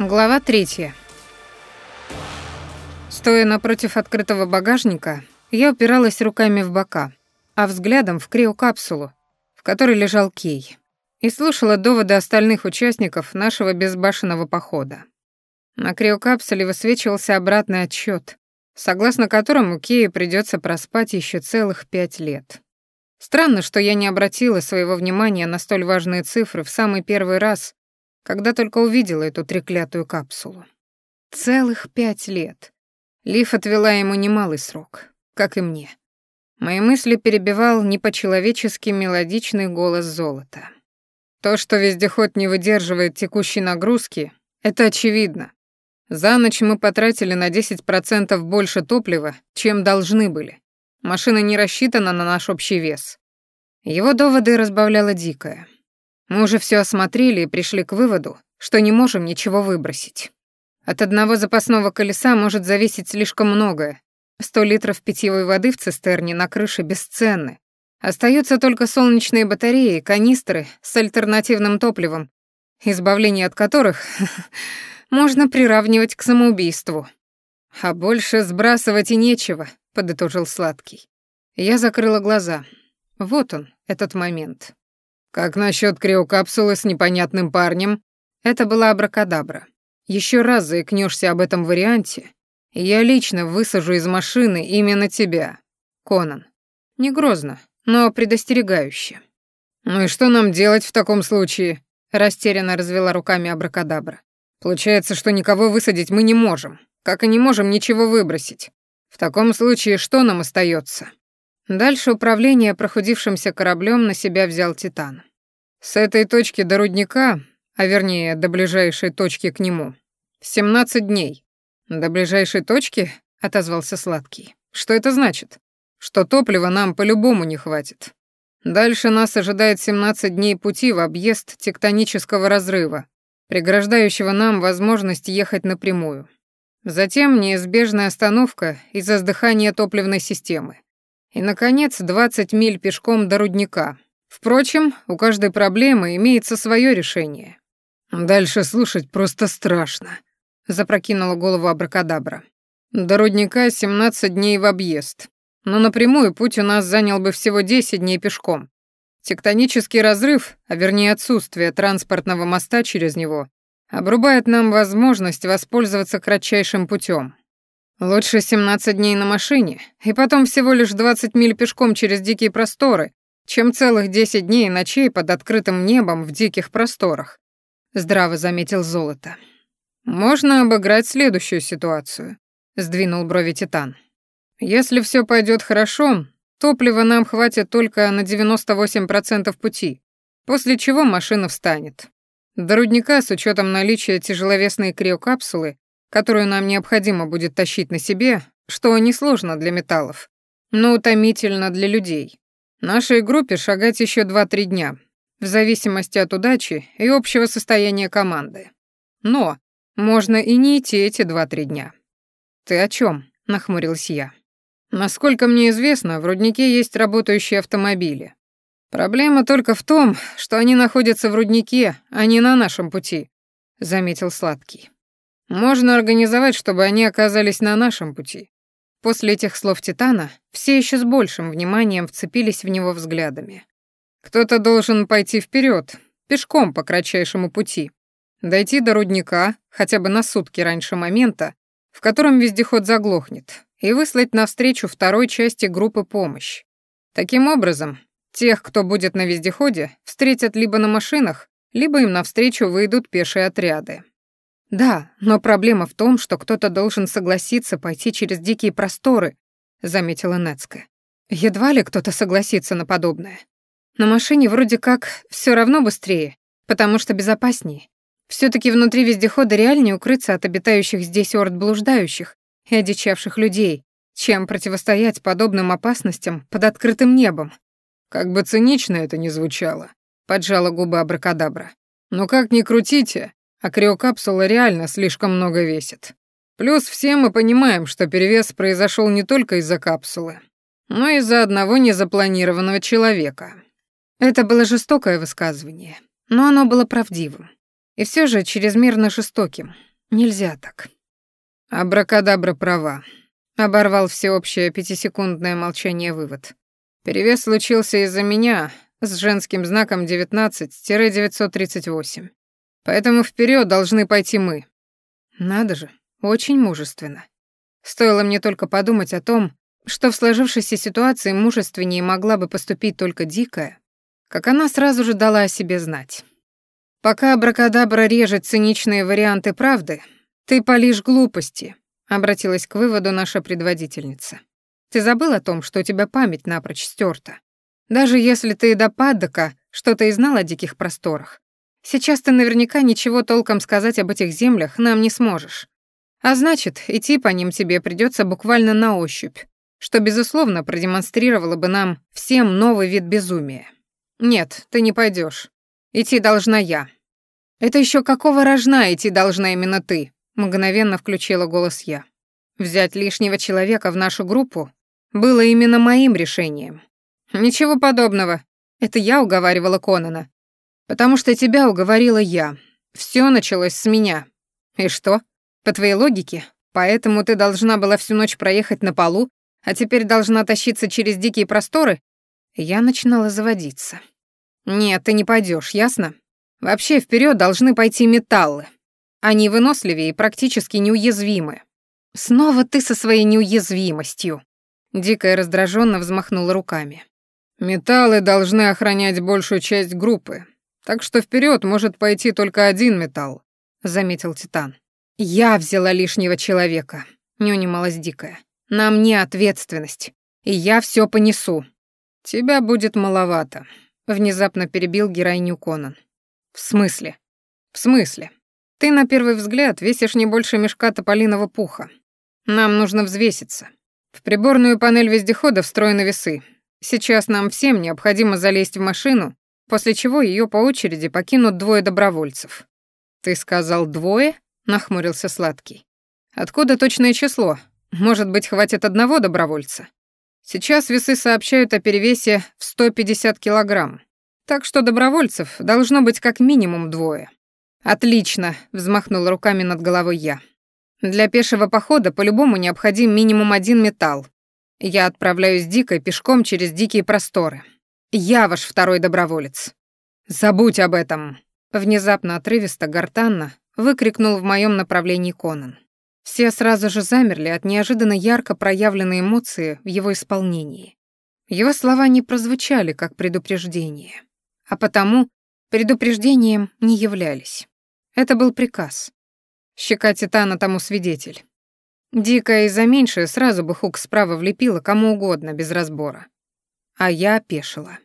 Глава третья. Стоя напротив открытого багажника, я упиралась руками в бока, а взглядом в криокапсулу, в которой лежал Кей, и слушала доводы остальных участников нашего безбашенного похода. На криокапсуле высвечивался обратный отсчет, согласно которому Кею придется проспать еще целых пять лет. Странно, что я не обратила своего внимания на столь важные цифры в самый первый раз, когда только увидела эту треклятую капсулу. Целых пять лет. Лиф отвела ему немалый срок, как и мне. Мои мысли перебивал не по-человечески мелодичный голос золота. То, что вездеход не выдерживает текущей нагрузки, это очевидно. За ночь мы потратили на 10% больше топлива, чем должны были. Машина не рассчитана на наш общий вес. Его доводы разбавляла дикая. Мы уже все осмотрели и пришли к выводу, что не можем ничего выбросить. От одного запасного колеса может зависеть слишком многое. Сто литров питьевой воды в цистерне на крыше бесценны. Остаются только солнечные батареи, канистры с альтернативным топливом, избавление от которых можно приравнивать к самоубийству. «А больше сбрасывать и нечего», — подытожил Сладкий. Я закрыла глаза. Вот он, этот момент. Как насчет криокапсулы с непонятным парнем? Это была абракадабра. Еще раз заикнешься об этом варианте, и я лично высажу из машины именно тебя, Конан. Не грозно, но предостерегающе. Ну и что нам делать в таком случае? Растерянно развела руками абракадабра. Получается, что никого высадить мы не можем, как и не можем ничего выбросить. В таком случае что нам остается? Дальше управление, проходившимся кораблем, на себя взял Титан. С этой точки до рудника, а вернее, до ближайшей точки к нему, 17 дней. До ближайшей точки, отозвался сладкий. Что это значит? Что топлива нам по-любому не хватит. Дальше нас ожидает 17 дней пути в объезд тектонического разрыва, преграждающего нам возможность ехать напрямую. Затем неизбежная остановка из-за сдыхания топливной системы. И, Наконец, 20 миль пешком до рудника. Впрочем, у каждой проблемы имеется свое решение. Дальше слушать просто страшно. Запрокинула голову абракадабра. До рудника 17 дней в объезд. Но напрямую путь у нас занял бы всего 10 дней пешком. Тектонический разрыв, а вернее отсутствие транспортного моста через него, обрубает нам возможность воспользоваться кратчайшим путем. Лучше 17 дней на машине, и потом всего лишь 20 миль пешком через дикие просторы, чем целых 10 дней и ночей под открытым небом в диких просторах. Здраво заметил Золото. Можно обыграть следующую ситуацию, сдвинул брови Титан. Если все пойдет хорошо, топлива нам хватит только на 98% пути, после чего машина встанет. До рудника с учетом наличия тяжеловесной криокапсулы которую нам необходимо будет тащить на себе, что несложно для металлов, но утомительно для людей. Нашей группе шагать еще 2-3 дня, в зависимости от удачи и общего состояния команды. Но можно и не идти эти два-три дня. «Ты о чем? нахмурилась я. «Насколько мне известно, в руднике есть работающие автомобили. Проблема только в том, что они находятся в руднике, а не на нашем пути», — заметил Сладкий. Можно организовать, чтобы они оказались на нашем пути. После этих слов Титана все еще с большим вниманием вцепились в него взглядами. Кто-то должен пойти вперед, пешком по кратчайшему пути, дойти до рудника хотя бы на сутки раньше момента, в котором вездеход заглохнет, и выслать навстречу второй части группы помощь. Таким образом, тех, кто будет на вездеходе, встретят либо на машинах, либо им навстречу выйдут пешие отряды. Да, но проблема в том, что кто-то должен согласиться пойти через дикие просторы, заметила Нацка. Едва ли кто-то согласится на подобное. На машине вроде как все равно быстрее, потому что безопаснее. все таки внутри вездехода реальнее укрыться от обитающих здесь орд блуждающих и одичавших людей, чем противостоять подобным опасностям под открытым небом. Как бы цинично это ни звучало, поджала губы абракадабра. Но как ни крутите, а криокапсула реально слишком много весит. Плюс все мы понимаем, что перевес произошел не только из-за капсулы, но и из-за одного незапланированного человека. Это было жестокое высказывание, но оно было правдивым. И все же чрезмерно жестоким. Нельзя так. Абракадабра права. Оборвал всеобщее пятисекундное молчание вывод. Перевес случился из-за меня с женским знаком 19-938. Поэтому вперед должны пойти мы. Надо же, очень мужественно. Стоило мне только подумать о том, что в сложившейся ситуации мужественнее могла бы поступить только дикая, как она сразу же дала о себе знать. Пока абракадабра режет циничные варианты правды, ты полишь глупости, обратилась к выводу наша предводительница. Ты забыл о том, что у тебя память напрочь стерта. Даже если ты до падока что-то и знал о диких просторах, Сейчас ты наверняка ничего толком сказать об этих землях нам не сможешь. А значит, идти по ним тебе придется буквально на ощупь, что, безусловно, продемонстрировало бы нам всем новый вид безумия. Нет, ты не пойдешь. Идти должна я. Это еще какого рожна идти должна именно ты? Мгновенно включила голос я. Взять лишнего человека в нашу группу было именно моим решением. Ничего подобного. Это я уговаривала Конана, потому что тебя уговорила я. Все началось с меня. И что? По твоей логике, поэтому ты должна была всю ночь проехать на полу, а теперь должна тащиться через дикие просторы? Я начинала заводиться. Нет, ты не пойдешь, ясно? Вообще вперед должны пойти металлы. Они выносливее и практически неуязвимы. Снова ты со своей неуязвимостью. Дикая раздраженно взмахнула руками. Металлы должны охранять большую часть группы, так что вперед может пойти только один металл», — заметил Титан. «Я взяла лишнего человека», — не унималась Дикая. «На мне ответственность, и я все понесу». «Тебя будет маловато», — внезапно перебил героиню Конан. «В смысле?» «В смысле? Ты, на первый взгляд, весишь не больше мешка тополиного пуха. Нам нужно взвеситься. В приборную панель вездехода встроены весы. Сейчас нам всем необходимо залезть в машину после чего ее по очереди покинут двое добровольцев. «Ты сказал двое?» — нахмурился Сладкий. «Откуда точное число? Может быть, хватит одного добровольца?» Сейчас весы сообщают о перевесе в 150 килограмм, так что добровольцев должно быть как минимум двое. «Отлично!» — взмахнул руками над головой я. «Для пешего похода по-любому необходим минимум один металл. Я отправляюсь дикой пешком через дикие просторы. Я ваш второй доброволец. Забудь об этом!» Внезапно отрывисто, гортанно выкрикнул в моем направлении Конан. Все сразу же замерли от неожиданно ярко проявленной эмоции в его исполнении. Его слова не прозвучали как предупреждение, а потому предупреждением не являлись. Это был приказ. Щека Титана тому свидетель. Дикая и за меньшее сразу бы хук справа влепила кому угодно без разбора. А я опешила.